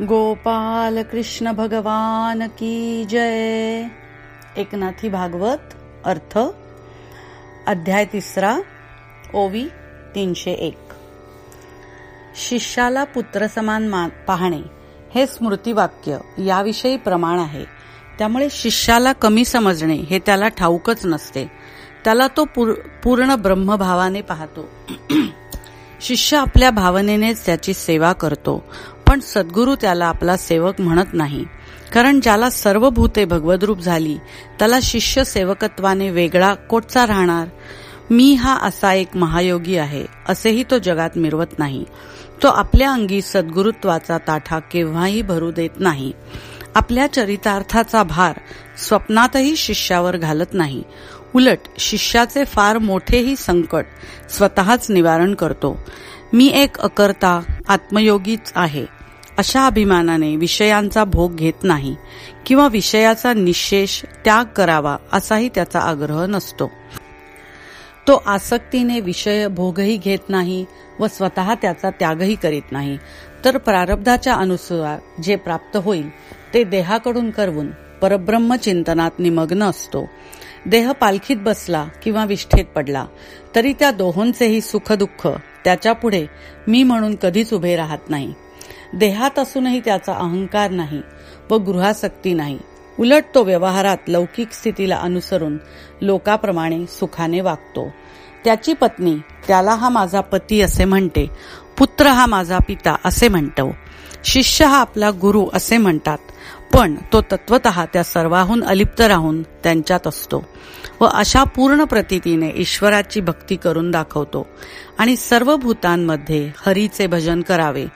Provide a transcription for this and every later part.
गोपाल कृष्ण भगवान की जय. एकनाथी भागवत अर्थ अध्याय तिसरा ओवी तीनशे एक. शिष्याला पुत्र समान पाहणे हे स्मृतिवाक्य याविषयी प्रमाण आहे. त्यामुळे शिष्याला कमी समजणे हे त्याला ठाऊकच नसते. त्याला तो पूर्ण ब्रह्मभावाने पाहतो. शिष्य आपल्या भावनेनेच त्याची सेवा करतो. पण सद्गुरू त्याला आपला सेवक म्हणत नाही. कारण ज्याला सर्व भूते भगवद्रूप झाली त्याला शिष्य सेवकत्वाने वेगळा कोटचा राहणार. मी हा असा एक महायोगी आहे असेही तो जगात मिरवत नाही. तो आपल्या अंगी सद्गुरुत्वाचा ताठा केव्हाही भरू देत नाही. आपल्या चरितार्थाचा भार स्वप्नातही शिष्यावर घालत नाही. उलट शिष्याचे फार मोठेही संकट स्वतःच निवारण करतो. मी एक अकर्ता आत्मयोगीच आहे. अशा अभिमानाने विषयांचा भोग घेत नाही किंवा विषयाचा निशेष त्याग करावा असाही त्याचा आग्रह नसतो. तो आसक्तीने विषय भोगही घेत नाही व स्वतः त्याचा त्यागही करीत नाही. तर प्रारब्धाच्या अनुसार जे प्राप्त होईल ते देहाकडून करवून परब्रह्म चिंतनात निमग्न असतो. देह पालखीत बसला किंवा विष्ठेत पडला तरी त्या दोहोंचेही सुख दुःख त्याच्या पुढे मी म्हणून कधीच उभे राहत नाही. देहात असूनही त्याचा अहंकार नाही व गृहासक्ती नाही. उलट तो व्यवहारात लौकिक स्थितीला अनुसरून लोकाप्रमाणे सुखाने वागतो. त्याची पत्नी त्याला हा माझा पती असे म्हणते. पुत्र हा माझा पिता असे म्हणतो. शिष्य हा आपला गुरु असे म्हणतात. पण तो तत्वत त्या सर्वाहून अलिप्त राहून त्यांच्यात असतो व अशा पूर्ण प्रतीतीने ईश्वराची भक्ती करून दाखवतो आणि सर्व भूतांमध्ये हरीचे भजन करावे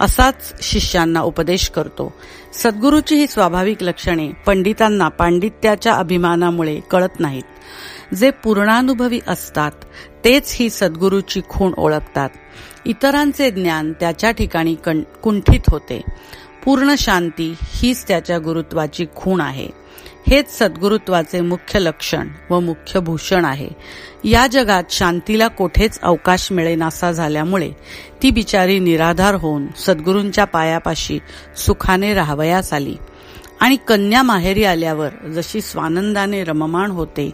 असाच शिष्यांना उपदेश करतो. सद्गुरूची ही स्वाभाविक लक्षणे पंडितांना पांडित्याच्या अभिमानामुळे कळत नाहीत. जे पूर्णानुभवी असतात तेच ही सद्गुरूची खूण ओळखतात. इतरांचे ज्ञान त्याच्या ठिकाणी कुंठित होते. पूर्ण शांती हीच त्याच्या गुरुत्वाची खूण आहे. हेच सद्गुरुत्वाचे मुख्य लक्षण व मुख्य भूषण आहे. या जगात शांतीला कोठेच अवकाश मिळेनासा झाल्यामुळे ती बिचारी निराधार होऊन सद्गुरूंच्या पायापाशी सुखाने राहावयास आली. आणि कन्या माहेरी आल्यावर जशी स्वानंदाने रममाण होते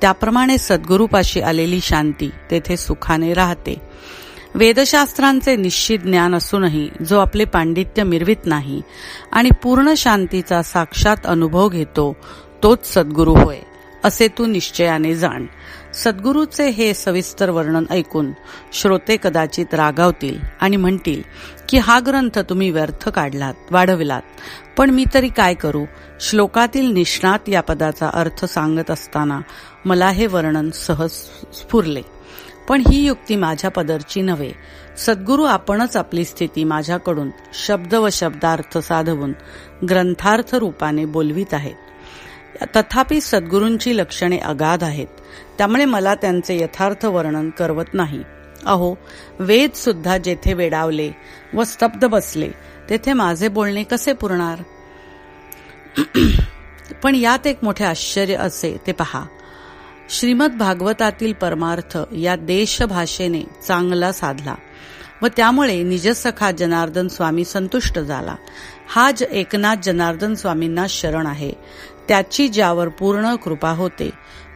त्याप्रमाणे सद्गुरूपाशी आलेली शांती तेथे सुखाने राहते. वेदशास्त्रांचे निश्चित ज्ञान असूनही जो आपले पांडित्य मिरवित नाही आणि पूर्ण शांतीचा साक्षात अनुभव घेतो तोच सद्गुरू होय असे तू निश्चयाने जाण. सद्गुरूचे हे सविस्तर वर्णन ऐकून श्रोते कदाचित रागावतील आणि म्हणतील की हा ग्रंथ तुम्ही व्यर्थ काढलात वाढविलात. पण मी तरी काय करू? श्लोकातील निष्णात या पदाचा अर्थ सांगत असताना मला हे वर्णन सहज स्फुरले. पण ही युक्ती माझ्या पदरची नव्हे. सद्गुरू आपणच आपली स्थिती माझ्याकडून शब्द व शब्दार्थ साधवून ग्रंथार्थ रूपाने बोलवीत आहेत. तथापि सद्गुरूंची लक्षणे अगाध आहेत. त्यामुळे मला त्यांचे यथार्थ वर्णन करवत नाही. अहो वेद सुद्धा जेथे वेडावले व स्तब्ध बसले तेथे माझे बोलणे कसे पुरणार? पण यात एक मोठे आश्चर्य असे ते पहा. श्रीमद भागवतातील परमार्थ या देशभाषेने चांगला साधला व त्यामुळे निजसखा जनार्दन स्वामी संतुष्ट झाला. हा ज एकनाथ जनार्दन स्वामींना शरण आहे. त्याची ज्यावर पूर्ण कृपा होते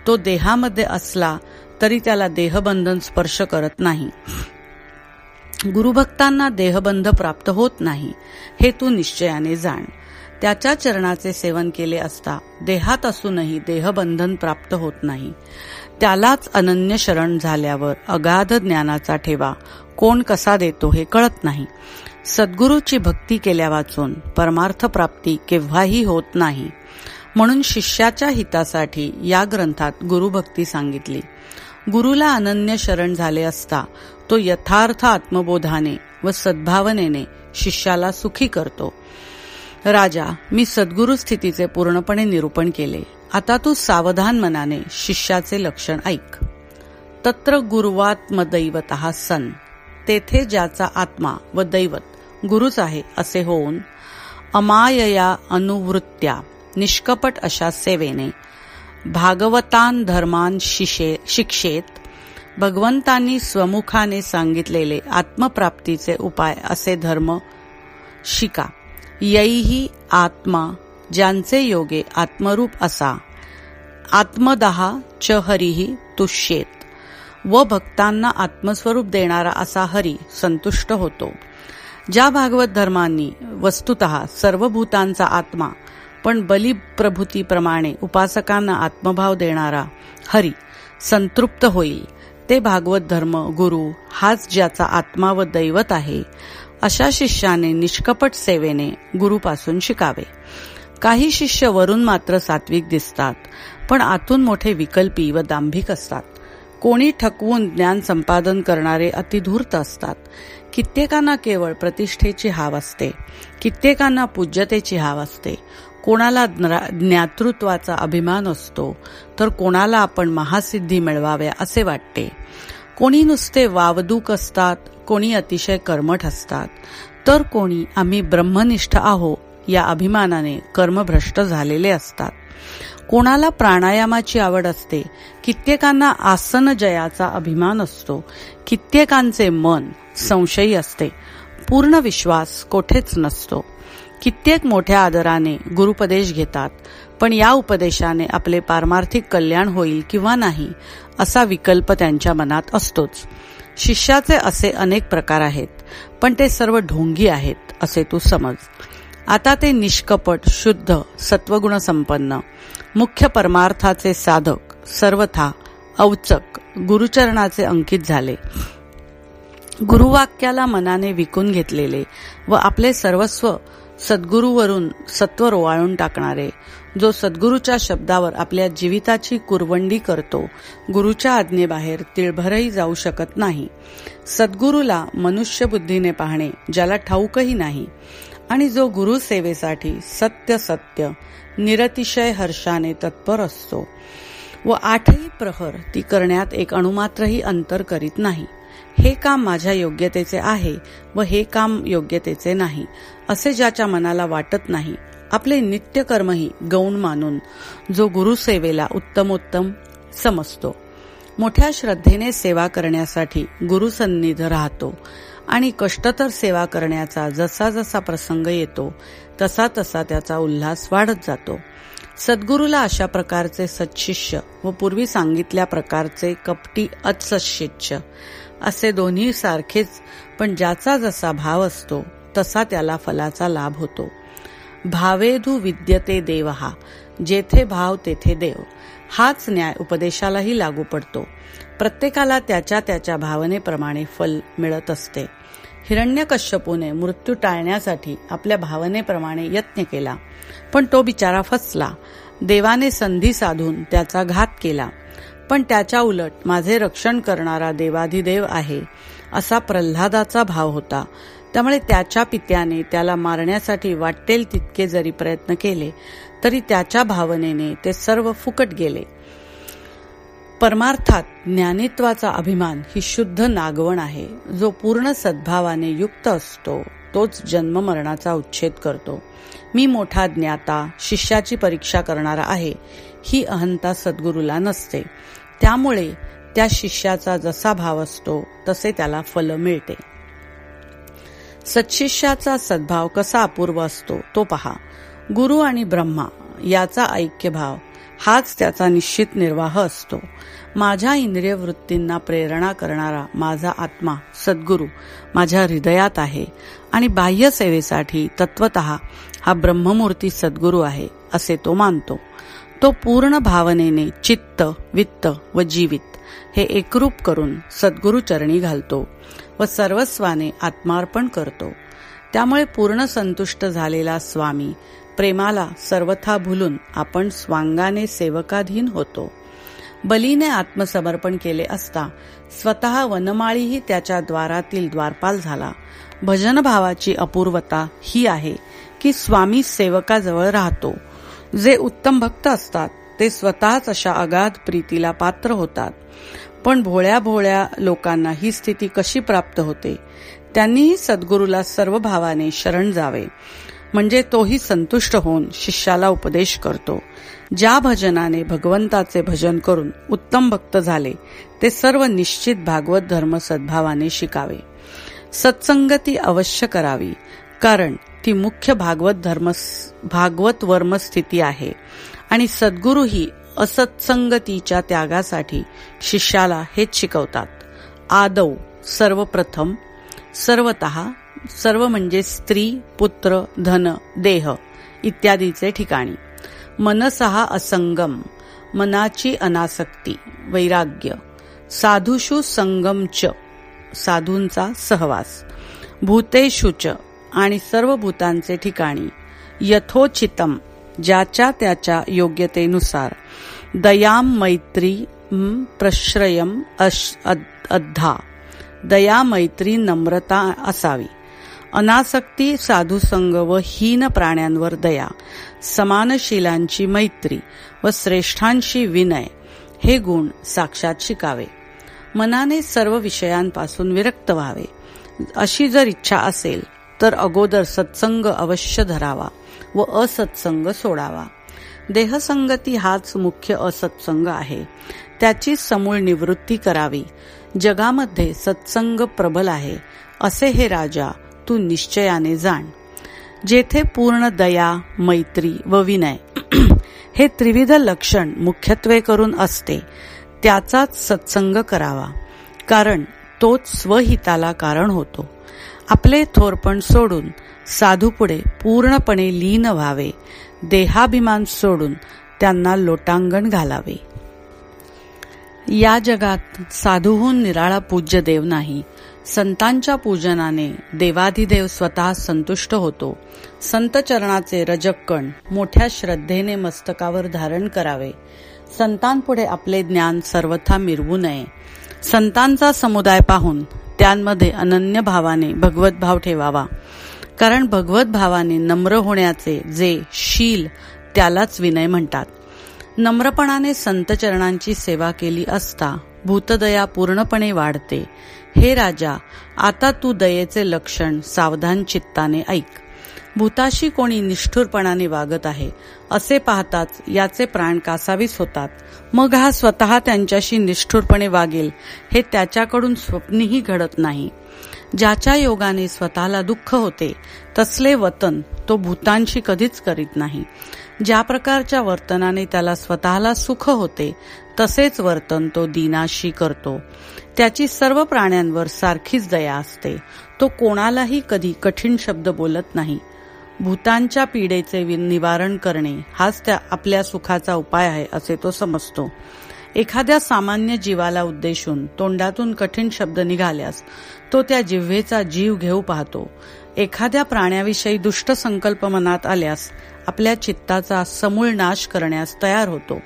तो देहामध्ये असला तरी त्याला देहबंधन स्पर्श करत नाही. गुरुभक्तांना देहबंध प्राप्त होत नाही हे तू निश्चयाने जाण. त्याच्या चरणाचे सेवन केले असता देहात असूनही देहबंधन प्राप्त होत नाही. त्यालाच अनन्य शरण झाल्यावर अगाध ज्ञानाचा ठेवा. कोण कसा देतो हे कळत नाही. सद्गुरूची भक्ती केल्या वाचून परमार्थ प्राप्ती केव्हाही होत नाही. म्हणून शिष्याच्या हितासाठी या ग्रंथात गुरुभक्ती सांगितली. गुरुला अनन्य शरण झाले असता तो यथार्थ आत्मबोधाने व सद्भावनेने शिष्याला सुखी करतो. राजा मी सद्गुरु स्थितीचे पूर्णपणे निरूपण केले. आता तू सावधान मनाने शिष्याचे लक्षण ऐक. तत्र गुरुवात्मदैवत सन. तेथे ज्याचा आत्मा व दैवत गुरुच आहे असे होऊन अमायया अनुवृत्त्या निष्कपट अशा सेवेने भागवतान धर्मान शिक्षेत भगवंतांनी स्वमुखाने सांगितलेले आत्मप्राप्तीचे उपाय असे धर्म शिका. यैही आत्मा ज्यांचे योगे आत्मरूप असा। आत्मदहा च हरिही तुष्येत। व भक्तांना आत्मस्वरूप देणारा असा हरी संतुष्ट होतो। ज्या भागवत धर्मांनी वस्तुत सर्व भूतांचा आत्मा पण बलिप्रभूतीप्रमाणे उपासकांना आत्मभाव देणारा हरी संतृप्त होईल ते भागवत धर्म गुरु हाच ज्याचा आत्मा व दैवत आहे। अशा शिष्याने निष्कपट सेवेने गुरुपासून शिकावे. काही शिष्य वरून मात्र सात्विक दिसतात पण आतून मोठे विकल्पी व दांभिक असतात. कोणी ठकवून ज्ञान संपादन करणारे अतिधूर्त असतात. कित्येकांना केवळ प्रतिष्ठेची हाव असते कित्येकांना पूज्यतेची हाव असते. कोणाला ज्ञातृत्वाचा अभिमान असतो तर कोणाला आपण महासिद्धी मिळवाव्या असे वाटते. कोणी नुसते वावदूक असतात कोणी अतिशय कर्मठ असतात. तर कोणी आम्ही ब्रह्मनिष्ठ आहो या अभिमानाने कर्मभ्रष्ट झालेले असतात. कोणाला प्राणायामाची आवड असते कित्येकांना आसन जयाचा अभिमान असतो. कित्येकांचे मन संशयी असते. पूर्ण विश्वास कोठेच नसतो. कित्येक मोठ्या आदराने गुरुपदेश घेतात पण या उपदेशाने आपले पारमार्थिक कल्याण होईल किंवा नाही असा विकल्प त्यांच्या मनात असतोच. शिष्याचे असे अनेक प्रकार आहेत पण ते सर्व ढोंगी आहेत असे तू समज. आता ते निष्कपट शुद्ध सत्वगुण संपन्न मुख्य परमार्थाचे साधक सर्वथा अवचक गुरुचरणाचे अंकित झाले. गुरुवाक्याला मनाने विकून घेतलेले व आपले सर्वस्व सद्गुरूवरून सत्व रोवाळून टाकणारे जो सद्गुरूच्या शब्दावर आपल्या जीविताची कुरवंडी करतो गुरुच्या आज्ञेबाहेर तिळभरही जाऊ शकत नाही. सद्गुरूला मनुष्य बुद्धीने पाहणे ज्याला ठाऊकही नाही. आणि जो गुरु सेवेसाठी सत्य सत्य निरतिशय हर्षाने तत्पर असतो. व आठही प्रहर ती करण्यात एक अणुमात्रही अंतर करीत नाही. हे काम माझ्या योग्यतेचे आहे व हे काम योग्यतेचे नाही असे ज्याच्या मनाला वाटत नाही. आपले नित्यकर्मही गौण मानून जो गुरुसेवेला उत्तमोत्तम समजतो. मोठ्या श्रद्धेने सेवा करण्यासाठी गुरुसन्निध राहतो आणि कष्टतर सेवा करण्याचा जसा जसा प्रसंग येतो तसा तसा त्याचा उल्हास वाढत जातो. सद्गुरूला अशा प्रकारचे सत्शिष्य व पूर्वी सांगितल्या प्रकारचे कपटी अत्सशिष्य असे दोन्ही सारखेच पण ज्याचा जसा भाव असतो तसा त्याला फलाचा लाभ होतो. भावेधू विद्यते देव हा जेथे भाव तेथे देव. हाच न्याय उपदेशालाही लागू पडतो. प्रत्येकाला त्याच्या त्याच्या भावनेप्रमाणे फल मिळत असते. हिरण्यकश्यपूने मृत्यू टाळण्यासाठी आपल्या भावनेप्रमाणे यत्न केला. पण तो बिचारा फसला. देवाने संधी साधून त्याचा घात केला. पण त्याच्या उलट माझे रक्षण करणारा देवाधिदेव आहे असा प्रल्हादाचा भाव होता. त्यामुळे त्याच्या पित्याने त्याला मारण्यासाठी वाटेल तितके जरी प्रयत्न केले तरी त्याच्या भावनेने ते सर्व फुकट गेले. परमार्थात ज्ञानित्वाचा अभिमान ही शुद्ध नागवण आहे जो पूर्ण सद्भावाने युक्त असतो तोच जन्म मरणाचा उच्छेद करतो. मी मोठा ज्ञाता शिष्याची परीक्षा करणारा आहे ही अहंता सद्गुरूला नसते. त्यामुळे त्या शिष्याचा जसा भाव असतो तसे त्याला फल मिळते. सत्शिष्याचा सद्भाव कसा अपूर्व असतो तो पहा. गुरु आणि ब्रह्मा याचा ऐक्यभाव हाच त्याचा निश्चित निर्वाह असतो. माझ्या इंद्रिय वृत्तींना प्रेरणा करणारा माझा आत्मा सद्गुरू माझ्या हृदयात आहे आणि बाह्य सेवेसाठी तत्वत हा ब्रह्ममूर्ती सद्गुरू आहे असे तो मानतो. तो पूर्ण भावनेने चित्त वित्त व जीवित हे एकरूप करून सद्गुरु चरणी घालतो व सर्वस्वाने आत्मार्पण करतो. त्यामुळे पूर्ण संतुष्ट झालेला स्वामी प्रेमाला सर्वथा भुलून आपण स्वांगाने सेवकाधीन होतो. बलीने आत्मसमर्पण केले असता स्वतः वनमाळीही त्याच्या द्वारातील द्वारपाल झाला. भजन भावाची अपूर्वता ही आहे की स्वामी सेवकाजवळ राहतो. जे उत्तम भक्त असतात ते स्वतःच अशा अगाध प्रीतीला पात्र होतात. पण भोळ्या भोळ्या लोकांना ही स्थिती कशी प्राप्त होते? त्यांनीही सद्गुरूला सर्व भावाने शरण जावे. म्हणजे तोही संतुष्ट होऊन शिष्याला उपदेश करतो. ज्या भजनाने भगवंताचे भजन करून उत्तम भक्त झाले ते सर्व निश्चित भागवत धर्म सद्भावाने शिकावे. सत्संगती अवश्य करावी कारण ती मुख्य भागवत धर्म भागवत वर्म स्थिती आहे. आणि सद्गुरू ही असत्संगतीच्या त्यागासाठी शिष्याला हेच शिकवतात. आदौ सर्वप्रथम सर्वत सर्व म्हणजे स्त्री पुत्र धन देह इत्यादीचे ठिकाणी. मनसहा असंगम मनाची अनासक्ती वैराग्य साधुषु संगम च साधूंचा सहवास भूतेषुच आणि सर्व भूतांचे ठिकाणी. यथोचितम ज्याच्या त्याच्या योग्यतेनुसार. दयाम मैत्री प्रश्रयम अद्धा. दया मैत्री नम्रता असावी. अनासक्ती साधुसंग व हीन प्राण्यांवर दया. समानशीलांची मैत्री व श्रेष्ठांशी विनय. हे गुण साक्षात शिकावे. मनाने सर्व विषयांपासून विरक्त व्हावे. अशी जर इच्छा असेल तर अगोदर सत्संग अवश्य धरावा व असत्संग सोडावा. देहसंगती हाच मुख्य असत्संग आहे. त्याची समूळ निवृत्ती करावी. जगामध्ये सत्संग प्रबल आहे. असे हे राजा तू निश्चयाने जाण. जेथे पूर्ण दया मैत्री व विनय हे त्रिविध लक्षण मुख्यत्वे करून असते त्याचाच सत्संग करावा. कारण तोच स्वहिताला कारण होतो. आपले थोरपण सोडून साधूपुढे पूर्णपणे लीन व्हावे देहाभिमान सोडून त्यांना लोटांगण घालावे. या जगात साधूहून निराळा पूज्य देव नाही. संतांच्या पूजनाने देवाधिदेव स्वतः संतुष्ट होतो. संत चरणाचे रजक्कण मोठ्या श्रद्धेने मस्तकावर धारण करावे. संतांपुढे आपले ज्ञान सर्वथा मिरवू नये. संतांचा समुदाय पाहून त्यांमध्ये अनन्य भावाने भगवत भाव ठेवावा. कारण भगवत भावाने नम्र होण्याचे जे शील त्यालाच विनय म्हणतात. नम्रपणाने संत चरणांची सेवा केली असता भूतदया पूर्णपणे वाढते. हे राजा आता तू दयेचे लक्षण सावधान चित्ताने ऐक. भूताशी कोणी निष्ठुरपणाने वागत आहे असे पाहताच याचे प्राण कासावीस होतात. मग हा स्वतः त्यांच्याशी निष्ठुरपणे वागेल हे त्याच्याकडून स्वप्नीही घडत नाही. ज्याच्या योगाने स्वतःला दुःख होते तसले वतन तो भूतांशी कधीच करीत नाही. ज्या प्रकारच्या वर्तनाने त्याला स्वतःला सुख होते तसेच वर्तन तो दिनाशी करतो. त्याची सर्व प्राण्यांवर सारखीच दया असते. तो कोणालाही कधी कठीण शब्द बोलत नाही. भूतांच्या पीडेचे निवारण करणे हाच त्या आपल्या सुखाचा उपाय आहे असे तो समजतो. एखाद्या सामान्य जीवाला उद्देशून तोंडातून कठीण शब्द निघाल्यास तो त्या जिव्हेचा जीव घेऊ पाहतो. एखाद्या प्राण्याविषयी दुष्ट संकल्प मनात आल्यास आपल्या चित्ताचा समूळ नाश करण्यास तयार होतो.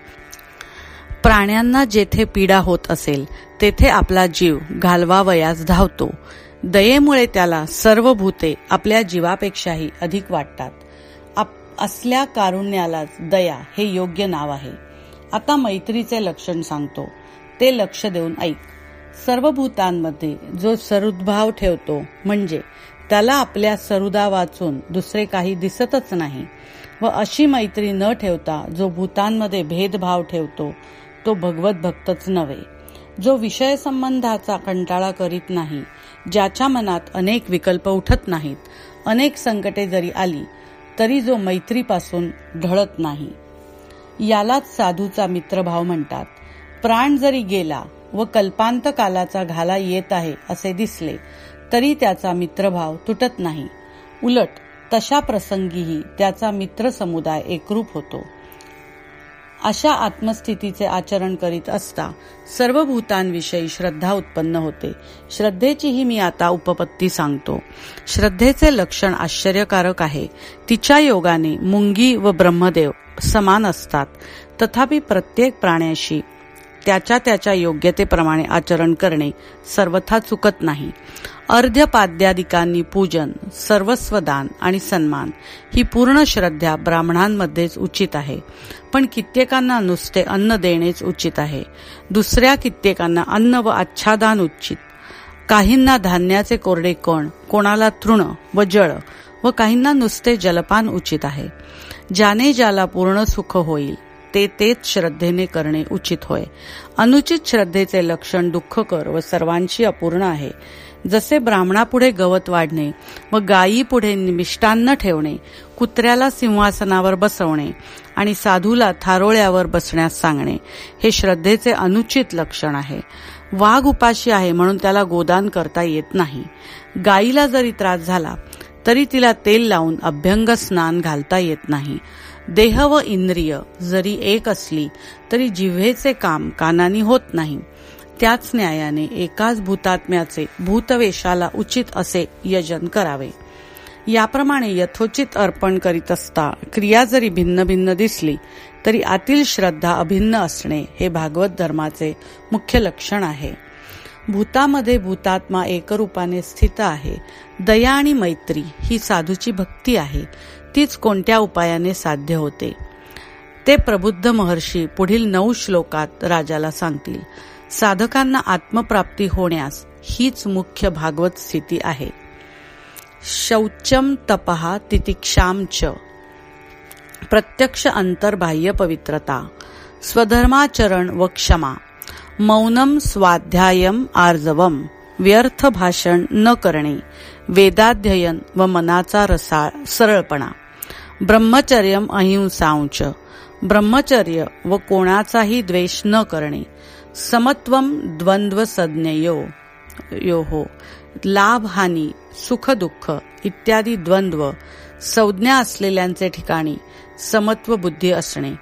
प्राण्यांना जेथे पीडा होत असेल तेथे आपला जीव घालवावयास धावतो. दयेमुळे त्याला सर्व भूते आपल्या जीवापेक्षाही अधिक वाटतात. असल्या कारुण्यालाच दया हे योग्य नाव आहे. आता मैत्रीचे लक्षण सांगतो. ते लक्ष देऊन ऐक. सर्व भूतांमध्ये जो सरुद्भाव ठेवतो म्हणजे त्याला आपल्या सरुदा वाचून दुसरे काही दिसतच नाही व अशी मैत्री न ठेवता जो भूतांमध्ये भेदभाव ठेवतो तो भगवत भक्तच नव्हे. जो विषय संबंधाचा कंटाळा करीत नाही ज्याच्या मनात अनेक विकल्प उठत नाहीत अनेक संकटे जरी आली तरी जो मैत्रीपासून ढळत नाही. यालाच साधूचा मित्रभाव म्हणतात. प्राण जरी गेला व कल्पांत कालाचा घाला येत आहे असे दिसले तरी त्याचा मित्रभाव तुटत नाही. उलट तशा प्रसंगीही त्याचा मित्र समुदाय एकरूप होतो. अशा आत्मस्थितीचे आचरण करीत असता सर्व भूतांविषयी श्रद्धा उत्पन्न होते. श्रद्धेचीही मी आता उपपत्ती सांगतो. श्रद्धेचे लक्षण आश्चर्यकारक आहे. तिच्या योगाने मुंगी व ब्रह्मदेव समान असतात. तथापि प्रत्येक प्राण्याशी त्याच्या त्याच्या योग्यतेप्रमाणे आचरण करणे सर्वथा चुकत नाही. अर्ध्यपाद्यादिकांनी पूजन सर्वस्व दान आणि सन्मान ही पूर्ण श्रद्धा ब्राह्मणांमध्येच उचित आहे. पण कित्येकांना नुसते अन्न देणेच उचित आहे. दुसऱ्या कित्येकांना अन्न व आच्छादान उचित. काहींना धान्याचे कोरडे कण कोणाला तृण व जळ व काहींना नुसते जलपान उचित आहे. ज्याने ज्याला पूर्ण सुख होईल ते तेच श्रद्धेने करणे उचित होय. अनुचित श्रद्धेचे लक्षण दुःखकर व सर्वांशी अपूर्ण आहे. जसे ब्राह्मणापुढे गवत वाढणे व गायीपुढे मिष्टान्न ठेवणे कुत्र्याला सिंहासनावर बसवणे आणि साधूला थारोळ्यावर बसण्यास सांगणे हे श्रद्धेचे अनुचित लक्षण आहे. वाघ उपाशी आहे म्हणून त्याला गोदान करता येत नाही. गायीला जरी त्रास झाला तरी तिला तेल लावून अभ्यंग स्नान घालता येत नाही. देह व इंद्रिय जरी एक असली तरी जिव्हेचे काम कानानी होत नाही. त्याच न्यायाने एकाच भूतात्म्याचे भूतवेशाला उचित असे यजन करावे. याप्रमाणे यथोचित अर्पण करीत असता क्रिया जरी भिन्न भिन्न दिसली तरी आतील श्रद्धा अभिन्न असणे हे भागवत धर्माचे मुख्य लक्षण आहे. भूतामध्ये भूतात्मा एकरूपाने स्थित आहे. दया आणि मैत्री ही साधूची भक्ती आहे. तीच कोणत्या उपायाने साध्य होते? ते प्रबुद्ध महर्षी पुढील नऊ श्लोकात राजाला सांगतील. साधकांना आत्मप्राप्ती होण्यास हीच मुख्य भागवत स्थिती आहे. शौचम तपहा तितिक्षाम च. प्रत्यक्ष अंतर्बाह्य पवित्रता. स्वधर्माचरण व क्षमा. मौनम स्वाध्यायम आर्जवम व्यर्थ भाषण न करणे. वेदाध्ययन व मनाचा रसाळ सरळपणा. ब्रह्मचर्यम अहिंसांच ब्रह्मचर्य व कोणाचाही द्वेष न करणे. समत्वम द्वंद्व संज्ञयो यो हो लाभ हानी सुख दुःख इत्यादी द्वंद्व संज्ञा असलेल्यांचे ठिकाणी समत्व बुद्धी असणे.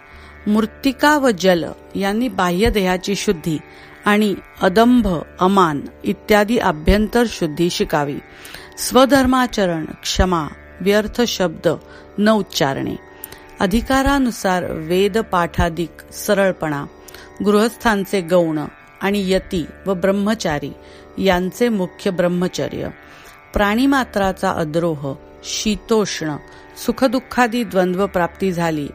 मूर्तिका व जल यांनी बाह्य देहाची शुद्धी आणि अदंभ अमान इत्यादी आभ्यंतर शुद्धी शिकावी. स्वधर्माचरण क्षमा व्यर्थ शब्द न उच्चारणे. अधिकारानुसार वेद पाठाधिक सरळपणा गृहस्थांचे गौण आणि यती व ब्रह्मचारी यांचे मुख्य ब्रह्मचर्य. प्राणीमात्राचा अद्रोह शीतोष्ण सुखदुःखादी द्वंद्व प्राप्ती झाली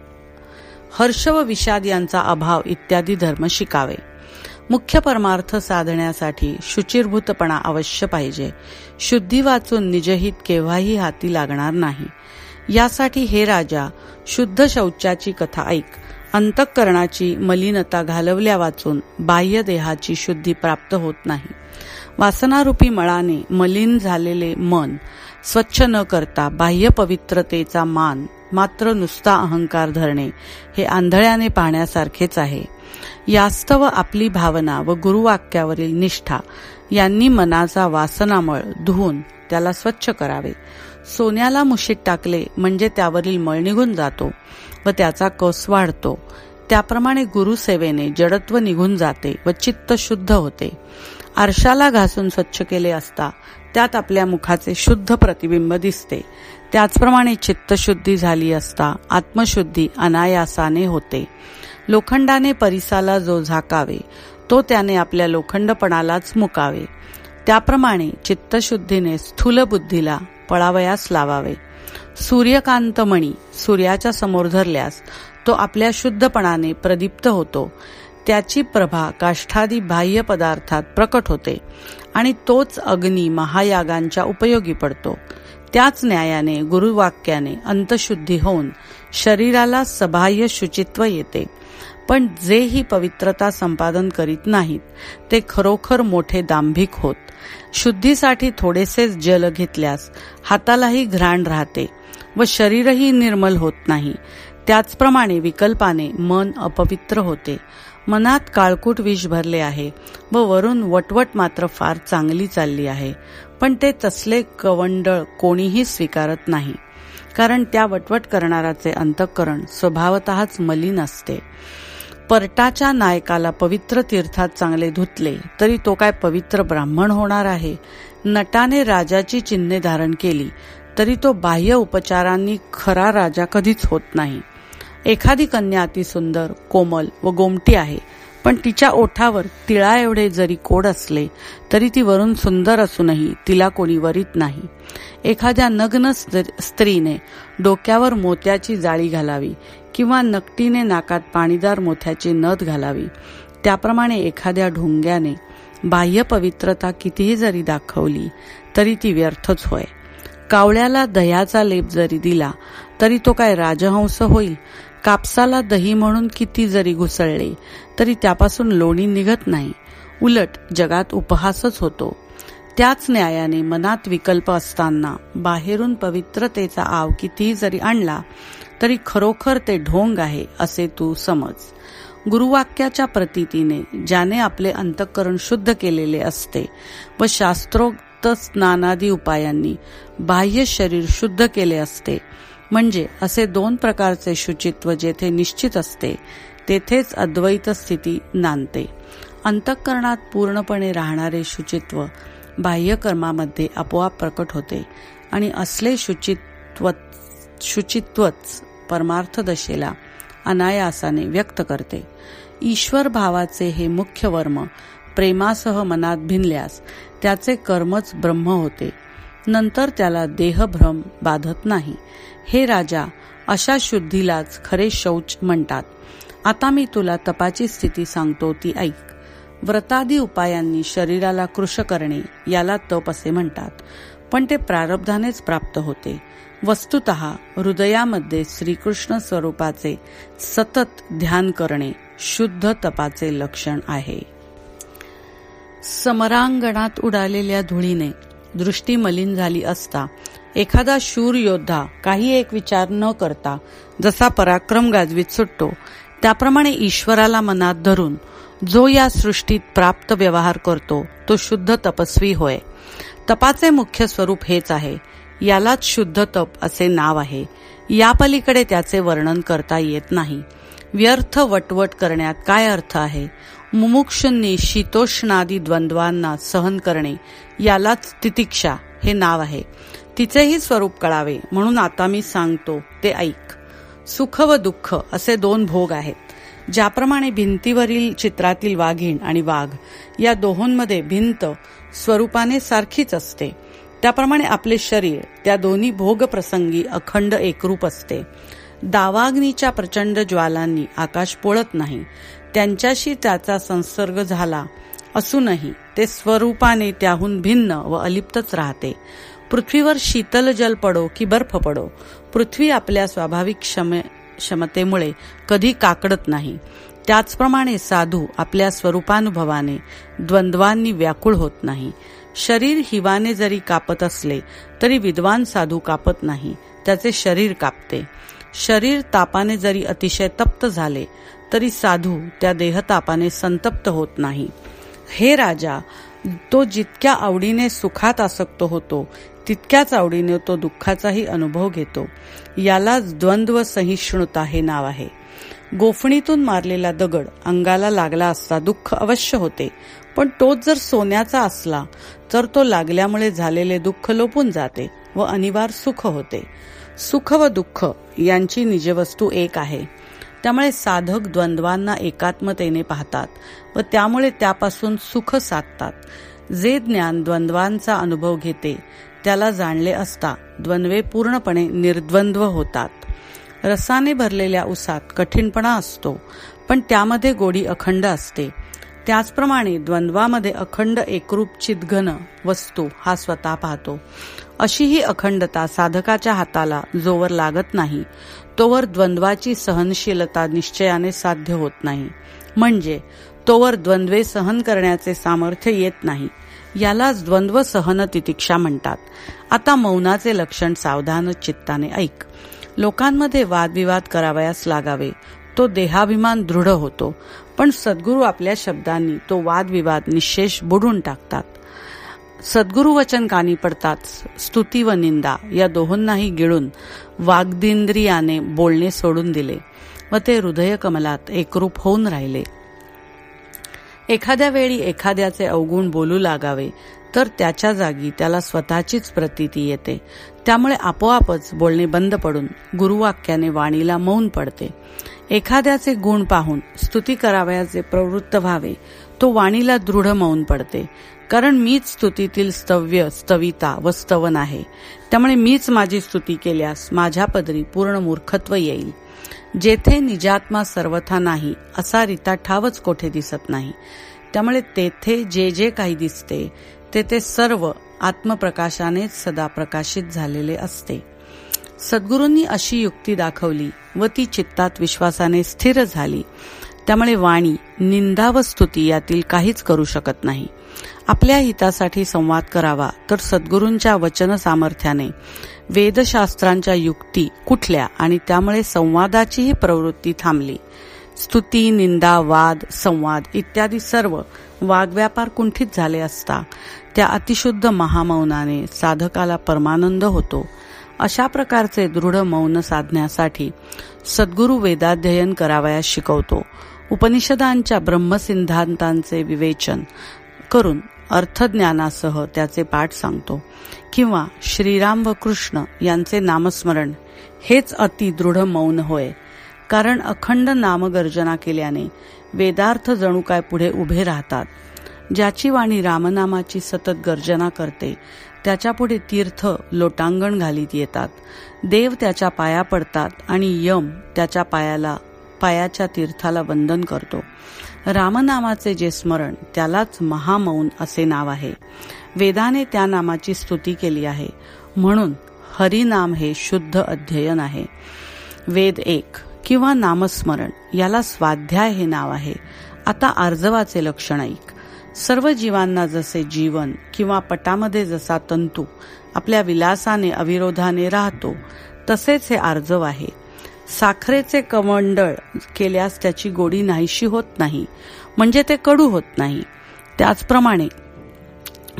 हर्ष व विषाद यांचा अभाव इत्यादी धर्म शिकावे. मुख्य परमार्थ साधण्यासाठी शुचिरभूतपणा अवश्य पाहिजे. शुद्धी वाचून निजहित केव्हाही हाती लागणार नाही. यासाठी हे राजा शुद्ध शौचाची कथा ऐक अंतःकरणाची मलिनता घालवल्या वाचून बाह्य देहाची शुद्धी प्राप्त होत नाही. वासनारूपी मळाने मलिन झालेले मन स्वच्छ न करता बाह्य पवित्रतेचा मान मात्र नुसता अहंकार धरणे हे आंधळ्याने पाहण्यासारखेच आहे. यास्तव आपली भावना व गुरुवाक्यावरील निष्ठा यांनी मनाचा वासनामळ धुवून त्याला स्वच्छ करावे. सोन्याला मुशीत टाकले म्हणजे त्यावरील मळ निघून जातो व त्याचा कस वाढतो. त्याप्रमाणे गुरुसेवेने जडत्व निघून जाते व चित्त शुद्ध होते. आरशाला घासून स्वच्छ केले असता त्यात आपल्या मुखाचे शुद्ध प्रतिबिंब दिसते. त्याचप्रमाणे चित्तशुद्धी झाली असता आत्मशुद्धी अनायासाने होते. लोखंडाने परिसाला जो झाकावे तो त्याने आपल्या लोखंडपणालाच मुकावे. त्याप्रमाणे चित्तशुद्धीने स्थूल बुद्धीला पळावयास लावावे. सूर्यकांतमणी सूर्याच्या समोर धरल्यास तो आपल्या शुद्धपणाने प्रदीप्त होतो. त्याची प्रभा काष्ठादी बाह्य पदार्थात प्रकट होते आणि तोच अग्नी महायागांच्या उपयोगी पडतो. त्याच न्यायाने गुरुवाक्याने अंतशुद्धी होऊन शरीराला सबाह्य शुचित्व येते. पण जे ही पवित्रता संपादन करीत नाहीत ते खरोखर मोठे दांभिक होत. शुद्धीसाठी थोडेसेच जल घेतल्यास हातालाही घ्राण राहते व शरीरही निर्मल होत नाही. त्याचप्रमाणे विकल्पाने मन अपवित्र होते. मनात काळकूट विष भरले आहे व वरून वटवट मात्र फार चांगली चालली आहे. पण ते तसले कवंडळ कोणीही स्वीकारत नाही. कारण त्या वटवट करणाराचे अंतःकरण स्वभावतःच मलिन असते. परटाच्या नायकाला पवित्र तीर्थात चांगले धुतले तरी तो काय पवित्र ब्राह्मण होणार आहे? नटाने राजाची चिन्हे धारण केली तरी तो बाह्य उपचारांनी खरा राजा कधीच होत नाही. एखादी कन्या अति सुंदर कोमल व गोमटी आहे पण तिच्या ओठावर तिळा एवढे जरी कोड असले तरी ती वरून सुंदर असूनही तिला कोणी वरीत नाही. एखाद्या नग्न स्त्रीने डोक्यावर मोत्याची जाळी घालावी किंवा नकटीने नाकात पाणीदार मोत्याची नथ घालावी. त्याप्रमाणे एखाद्या ढोंग्याने बाह्य पवित्रता कितीही जरी दाखवली तरी ती व्यर्थच होय. कावळ्याला दह्याचा लेप जरी दिला तरी तो काय राजहंस होईल? कापसाला दही म्हणून किती जरी घुसळले तरी त्यापासून लोणी निघत नाही. उलट जगात उपहासच होतो. त्याच न्यायाने मनात विकल्प असताना बाहेरून पवित्रतेचा आव कितीही जरी आणला तरी खरोखर ते ढोंग आहे असे तू समज. गुरुवाक्याच्या प्रतीतीने ज्याने आपले अंतःकरण शुद्ध केलेले असते व शास्त्रोक्त स्नानादी उपायांनी बाह्य शरीर शुद्ध केले असते म्हणजे असे दोन प्रकारचे शुचित्व जेथे निश्चित असते तेथेच अद्वैत स्थिती नांदते. अंतःकरणात पूर्णपणे राहणारे शुचित्व बाह्यकर्मामध्ये आपोआप प्रकट होते आणि असले शुचित्व शुचित्वच परमार्थ दशेला अनायासाने व्यक्त करते. ईश्वर भावाचे हे मुख्य वर्म प्रेमासह मनात भिनल्यास त्याचे कर्मच ब्रह्म होते. नंतर त्याला देहभ्रम बाधत नाही. हे राजा अशा शुद्धीलाच खरे शौच म्हणतात. आता मी तुला तपाची स्थिती सांगतो ती ऐक. व्रतादी उपायांनी शरीराला कृश करणे याला तप असे म्हणतात. पण ते प्रारब्धानेच प्राप्त होते. वस्तुत हृदयामध्ये श्रीकृष्ण स्वरूपाचे सतत ध्यान करणे शुद्ध तपाचे लक्षण आहे. समरांगणात उडालेल्या धुळीने दृष्टी मलिन झाली असता एखादा शूर योद्धा काही एक विचार न करता जसा पराक्रम गाजवीत सुटतो त्याप्रमाणे ईश्वराला मनात धरून जो या सृष्टीत प्राप्त व्यवहार करतो तो शुद्ध तपस्वी होय. तपाचे मुख्य स्वरूप हेच आहे. यालाच शुद्ध तप असे नाव आहे. या पलीकडे त्याचे वर्णन करता येत नाही. व्यर्थ वटवट करण्यात काय अर्थ आहे? मुमुक्षुंनी शीतोष्णादी द्वंद्वांना सहन करणे यालाच तितिक्षा हे नाव आहे. तिचेही स्वरूप कळावे म्हणून आता मी सांगतो ते ऐक. सुख व दुःख असे दोन भोग आहेत. ज्याप्रमाणे भिंतीवरील चित्रातील वाघीण आणि वाघ या दोहोंमध्ये भिंत स्वरूपाने सारखीच असते. त्याप्रमाणे आपले शरीर त्या दोन्ही भोग प्रसंगी अखंड एकरूप असते. दावाग्नीच्या प्रचंड ज्वालांनी आकाश पोळत नाही. त्यांच्याशी त्याचा संसर्ग झाला असूनही ते स्वरूपाने त्याहून भिन्न व अलिप्तच राहते. पृथ्वीवर शीतल जल पडो की बर्फ पडो पृथ्वी आपल्या स्वाभाविक क्षमे क्षमतेमुळे कधी काकडत नाही. त्याचप्रमाणे साधू आपल्या स्वरूपानुभवाने द्वंद्वांनी व्याकुळ होत नाही. शरीर हिवाने जरी कापत असले तरी विद्वान साधू कापत नाही त्याचे शरीर कापते. शरीर तापाने जरी अतिशय तप्त झाले तरी साधू त्या देहतापाने संतप्त होत नाही. हे राजा तो जितक्या आवडीने सुखात आसक्त होतो तितक्याच आवडीने तो दुःखाचाही अनुभव घेतो. यालाच द्वंद्व सहिष्णुता हे नाव आहे. गोफणीतून मारलेला दगड अंगाला लागला असता दुःख अवश्य होते पण तोच जर सोन्याचा असला तर तो लागल्यामुळे झालेले दुःख लोपून जाते व अनिवार्य सुख होते. सुख व दुःख यांची निजवस्तू एक आहे. त्यामुळे साधक द्वंद्वांना एकात्मतेने पाहतात व त्यामुळे त्यापासून सुख साधतात. जे ज्ञान द्वंद्वांचा अनुभव घेते त्याला जाणले असता द्वंद्वे पूर्णपणे निर्द्वंद्व होतात. रसाने भरलेल्या उसात कठीणपणा असतो पण त्यामध्ये गोडी अखंड असते. त्याचप्रमाणे द्वंद्वामध्ये अखंड एकरूप चितघन वस्तू हा स्वतः पाहतो. अशी ही अखंडता साधकाच्या हाताला जोवर लागत नाही. तोवर द्वंद्वाची सहनशीलता निश्चयाने साध्य होत नाही. म्हणजे तोवर द्वंद्वे सहन करण्याचे सामर्थ्य येत नाही. यालाच द्वंद्व सहन तितिक्षा म्हणतात. आता मौनाचे लक्षण सावधान चित्ताने ऐक. लोकांमध्ये वादविवाद करावयास लागावे. तो देहाभिमान दृढ होतो. पण सद्गुरू आपल्या शब्दांनी तो वादविवाद निशेष बुडून टाकतात. सद्गुरुवचन कानी पडतात. स्तुती व निंदा या दोहोंनाही गिळून वाग्दिंद्रियाने बोलणे सोडून दिले. व ते हृदय कमलात एकरूप होऊन राहिले. एखाद्या वेळी एखाद्याचे अवगुण बोलू लागावे तर त्याच्या जागी त्याला स्वतःचीच प्रतीती येते. त्यामुळे आपोआपच बोलणे बंद पडून गुरुवाक्याने वाणीला मौन पडते. एखाद्याचे गुण पाहून स्तुती करावयाचे प्रवृत्त व्हावे तो वाणीला दृढ मौन पडते. कारण मीच स्तुतीतील स्तव्य स्तविता व स्तवन आहे. त्यामुळे मीच माझी स्तुती केल्यास माझ्या पदरी पूर्ण मूर्खत्व येईल. जेथे निजात्मा सर्वथा नाही असा रीता ठावच कोठे दिसत नाही. त्यामुळे तेथे जे जे काही दिसते ते ते सर्व आत्मप्रकाशानेच सदा प्रकाशित झालेले असते. सद्गुरूंनी अशी युक्ती दाखवली व ती चित्तात विश्वासाने स्थिर झाली. त्यामुळे वाणी निंदा व स्तुती यातील काहीच करू शकत नाही. आपल्या हितासाठी संवाद करावा तर सद्गुरूंच्या वचन सामर्थ्याने वेदशास्त्रांच्या युक्ती कुठल्या आणि त्यामुळे संवादाचीही प्रवृत्ती थांबली. स्तुती निंदा वाद संवाद इत्यादी सर्व वागव्यापार कुंठित झाले असता त्या अतिशुद्ध महामौनाने साधकाला परमानंद होतो. अशा प्रकारचे दृढ मौन साधण्यासाठी सद्गुरू वेदाध्ययन करावयास शिकवतो. उपनिषदांच्या ब्रह्मसिद्धांतांचे विवेचन करून अर्थज्ञानासह त्याचे पाठ सांगतो. किंवा श्रीराम व कृष्ण यांचे नामस्मरण हेच अति दृढ मौन होय. कारण अखंड नामगर्जना केल्याने वेदार्थ जणू काय पुढे उभे राहतात. ज्याची वाणी रामनामाची सतत गर्जना करते त्याच्यापुढे तीर्थ लोटांगण घालीत येतात. देव त्याच्या पाया पडतात आणि यम त्याच्या पायाला पायाच्या तीर्थाला वंदन करतो. रामनामाचे जे स्मरण त्यालाच महामौन असे नाव आहे. वेदाने त्या नामाची स्तुती केली आहे. म्हणून हरिनाम हे शुद्ध अध्ययन आहे. वेद एक किंवा नामस्मरण याला स्वाध्याय हे नाव आहे. आता आर्जवाचे लक्षण ऐक. सर्व जीवांना जसे जीवन किंवा पटामध्ये जसा तंतू आपल्या विलासाने अविरोधाने राहतो तसेच हे आर्जव आहे. साखरेचे कमंडळ केल्यास त्याची गोडी नाहीशी होत नाही म्हणजे ते कडू होत नाही. त्याचप्रमाणे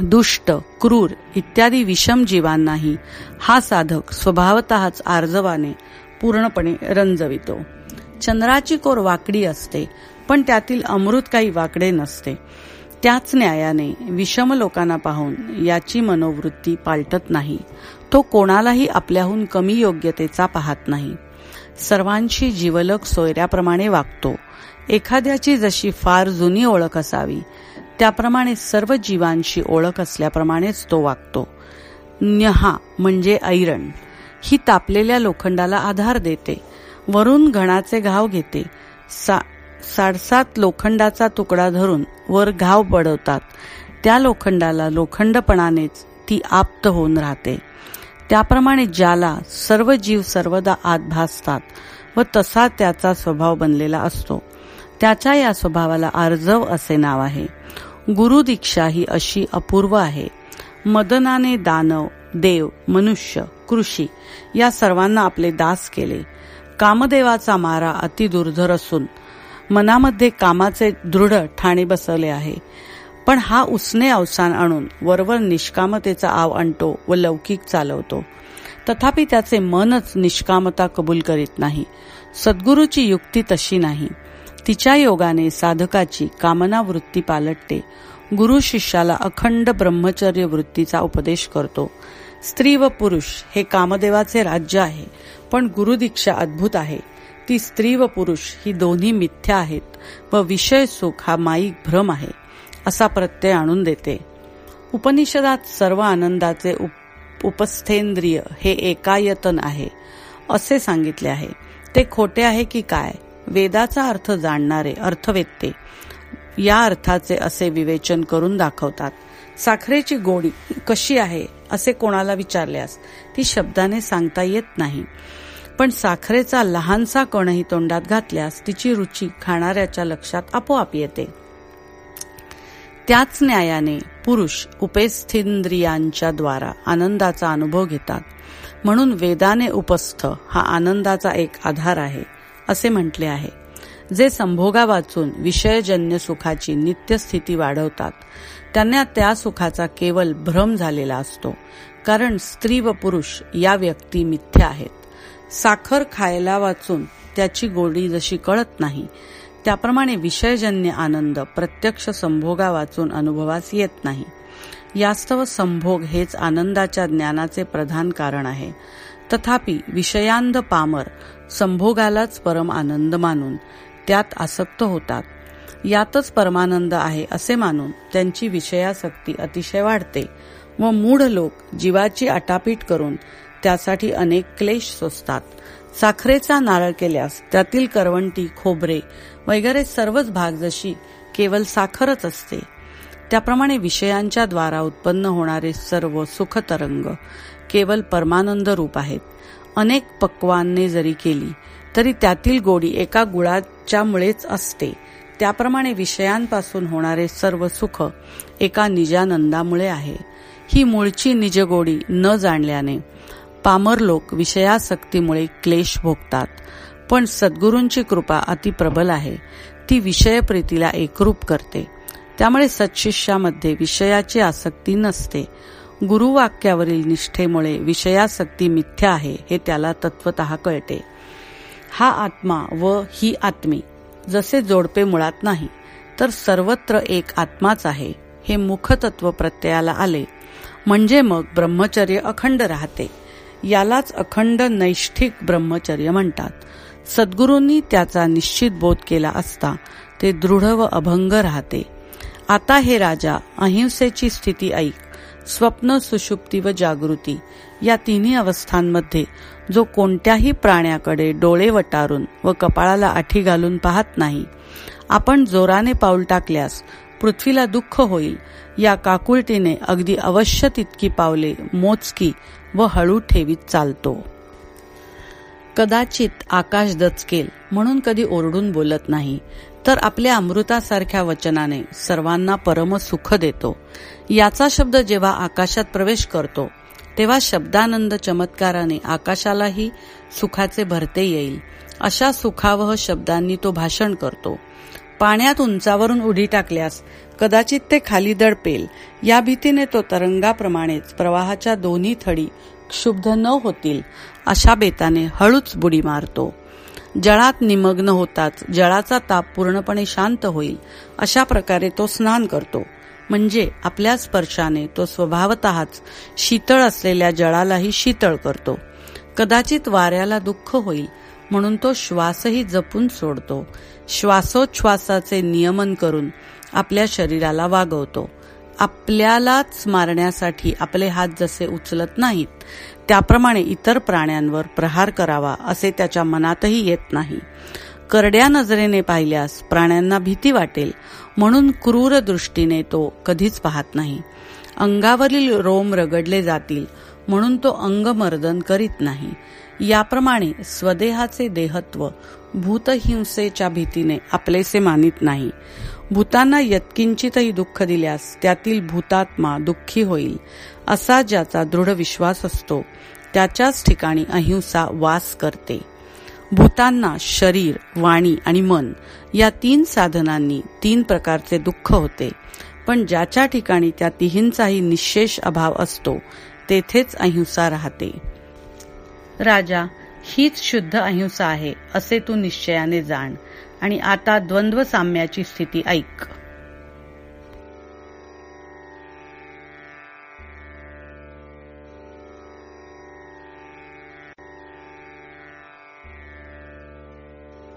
दुष्ट क्रूर इत्यादी विषम जीवांनाही हा साधक स्वभावतःच आर्जवाने पूर्णपणे रंजवितो. चंद्राची कोर वाकडी असते पण त्यातील अमृत काही वाकडे नसते. त्याच न्यायाने विषम लोकांना पाहून याची मनोवृत्ती पालटत नाही. तो कोणालाही आपल्याहून कमी योग्यतेचा पाहत नाही. सर्वांशी जीवलक सोयऱ्याप्रमाणे वागतो. एखाद्याची जशी फार जुनी ओळख असावी त्याप्रमाणे सर्व जीवांशी ओळख असल्याप्रमाणेच तो वागतो. न्यहा म्हणजे ऐरण. ही तापलेल्या लोखंडाला आधार देते. वरून घणाचे घाव घेते. सा साडसात लोखंडाचा तुकडा धरून वर घाव पडवतात. त्या लोखंडाला लोखंडपणानेच ती आप्त होऊन राहते. त्याप्रमाणे ज्याला सर्व जीव सर्वदा आत भासतात व तसा त्याचा स्वभाव बनलेला असतो. त्याच्या या स्वभावाला आर्जव असे नाव आहे. गुरु दीक्षा ही अशी अपूर्व आहे. मदनाने दानव देव मनुष्य कृषी या सर्वांना आपले दास केले. कामदेवाचा मारा अति दुर्धर असून मनामध्ये कामाचे दृढ ठाणे बसवले आहे. पण हा उसने अवसान आणून वरवर निष्कामतेचा आव आणतो व लौकिक चालवतो. तथापि त्याचे मनच निष्कामता कबूल करीत नाही. सद्गुरूची युक्ती तशी नाही. तिच्या योगाने साधकाची कामना वृत्ती पालटते. गुरु शिष्याला अखंड ब्रह्मचर्य वृत्तीचा उपदेश करतो. स्त्री व पुरुष हे कामदेवाचे राज्य आहे पण गुरुदीक्षा अद्भुत आहे. ती स्त्री व पुरुष ही दोन्ही मिथ्या आहेत व विषय सुख हा माईक भ्रम आहे. असा प्रत्यय आणून देते. उपनिषदात सर्व आनंदाचे उप उपस्थेंद्रिय हे एकायतन आहे असे सांगितले आहे. ते खोटे आहे की काय? वेदाचा अर्थ जाणणारे अर्थवेत्ते. या अर्थाचे असे विवेचन करून दाखवतात. साखरेची गोडी कशी आहे असे कोणाला विचारल्यास ती शब्दाने सांगता येत नाही. पण साखरेचा लहानसा कणही तोंडात घातल्यास तिची रुची खाणाऱ्याच्या लक्षात आपोआप येते. त्याच न्यायाने पुरुष उपेस्थिंद्रियांच्या द्वारा आनंदाचा अनुभव घेतात. म्हणून वेदाने उपस्थ हा आनंदाचा एक आधार आहे असे म्हटले आहे. जे संभोगा वाचून विषयजन्य सुखाची नित्यस्थिती वाढवतात त्यांना त्या सुखाचा केवळ भ्रम झालेला असतो कारण स्त्री व पुरुष या व्यक्ती मिथ्या आहेत. साखर खायला वाचून त्याची गोडी जशी कळत नाही त्याप्रमाणे विषयजन्य आनंद प्रत्यक्ष संभोगा वाचून अनुभवास येत नाही. यास्तव संभोग हेच आनंदाच्या ज्ञानाचे प्रधान कारण आहे. तथापि विषयांध पामर संभोगालाच परम आनंद मानून त्यात आसक्त होतात. यातच परमानंद आहे असे मानून त्यांची विषयासक्ती अतिशय वाढते व मूढ लोक जीवाची आटापीट करून त्यासाठी अनेक क्लेश सोसतात. साखरेचा नारळ केल्यास त्यातील करवंटी खोबरे वगैरे सर्वच भाग जशी केवळ साखरच असते. त्याप्रमाणे विषयांच्या द्वारा उत्पन्न होणारे सर्व सुखतरंग केवळ परमानंद रूप आहेत. अनेक पक्वाने जरी केली तरी त्यातील गोडी एका गुळाच्यामुळेच असते. त्याप्रमाणे विषयांपासून होणारे सर्व सुख एका निजानंदामुळे आहे. ही मूळची निजगोडी न जाणल्याने पामर लोक विषयासक्तीमुळे क्लेश भोगतात. पण सद्गुरूंची कृपा अतिप्रबल आहे. ती विषयप्रीतीला एकरूप करते. त्यामुळे सत्शिष्यामध्ये विषयाची आसक्ती नसते. गुरुवाक्यावरील निष्ठेमुळे विषयासक्ती मिथ्या आहे हे त्याला तत्वत कळते. हा आत्मा व ही आत्मी जसे जोडपे मुळात नाही तर सर्वत्र एक आत्माच आहे हे मुखतत्व प्रत्ययाला आले. म्हणजे मग ब्रह्मचर्य अखंड राहते. यालाच अखंड नैष्ठिक ब्रह्मचर्य म्हणतात. सद्गुरूंनी त्याचा निश्चित बोध केला असता ते दृढ व अभंग राहते. आता हे राजा अहिंसेची स्थिती ऐक स्वप्न सुषुप्ती व जागृती या तिन्ही अवस्थांमध्ये जो कोणत्याही प्राण्याकडे डोळे वटारून व कपाळाला आठी घालून पाहत नाही आपण जोराने पाऊल टाकल्यास पृथ्वीला दुःख होईल या काकुळटीने अगदी अवश्य तितकी पावले मोजकी व हळू ठेवीत चालतो. कदाचित आकाश दचकेल म्हणून कधी ओरडून बोलत नाही. तर आपल्या अमृतासारख्या वचनाने सर्वांना परम सुख देतो. याचा शब्द जेव्हा आकाशात प्रवेश करतो तेव्हा शब्दानंद चमत्काराने आकाशालाही सुखाचे भरते येईल. अशा सुखावह शब्दांनी तो भाषण करतो. पाण्यात उंचावरून उडी टाकल्यास कदाचित ते खाली दडपेल. या भीतीने तो तरंगाप्रमाणेच प्रवाहाच्या दोन्ही थडी क्षुब्ध न होतील. अशा बेताने हळूच बुडी मारतो. जळात निमग्न होताच जळाचा ताप पूर्णपणे शांत होईल अशा प्रकारे तो स्नान करतो. म्हणजे आपल्या स्पर्शाने तो स्वभावतःच शीतळ असलेल्या जळालाही शीतळ करतो. कदाचित वाऱ्याला दुःख होईल म्हणून तो श्वासही जपून सोडतो. श्वासोच्छ्वासाचे नियमन करून आपल्या शरीराला वागवतो. आपल्यालाच मारण्यासाठी आपले हात जसे उचलत नाहीत त्याप्रमाणे इतर प्राण्यांवर प्रहार करावा असे त्याच्या मनातही येत नाही. करड्या नजरेने पाहिल्यास प्राण्यांना भीती वाटेल म्हणून क्रूर दृष्टीने तो कधीच पाहत नाही. अंगावरील रोम रगडले जातील म्हणून तो अंगमर्दन करीत नाही. याप्रमाणे स्वदेहाचे देहत्व भूतहिंसेच्या भीतीने आपलेसे मानित नाही. भूतांना यत्किंचितही दुःख दिल्यास त्यातील भूतात्मा दुःखी होईल. असा ज्याचा दृढ विश्वास असतो त्याच्याच ठिकाणी अहिंसा वास करते. भूतांना शरीर वाणी आणि मन या तीन साधनांनी तीन प्रकारचे दुःख होते. पण ज्याच्या ठिकाणी त्या तिहींचाही निशेष अभाव असतो तेथेच अहिंसा राहते. राजा हीच शुद्ध अहिंसा आहे असे तू निश्चयाने जाण. आणि आता द्वंद्व साम्याची स्थिती ऐक.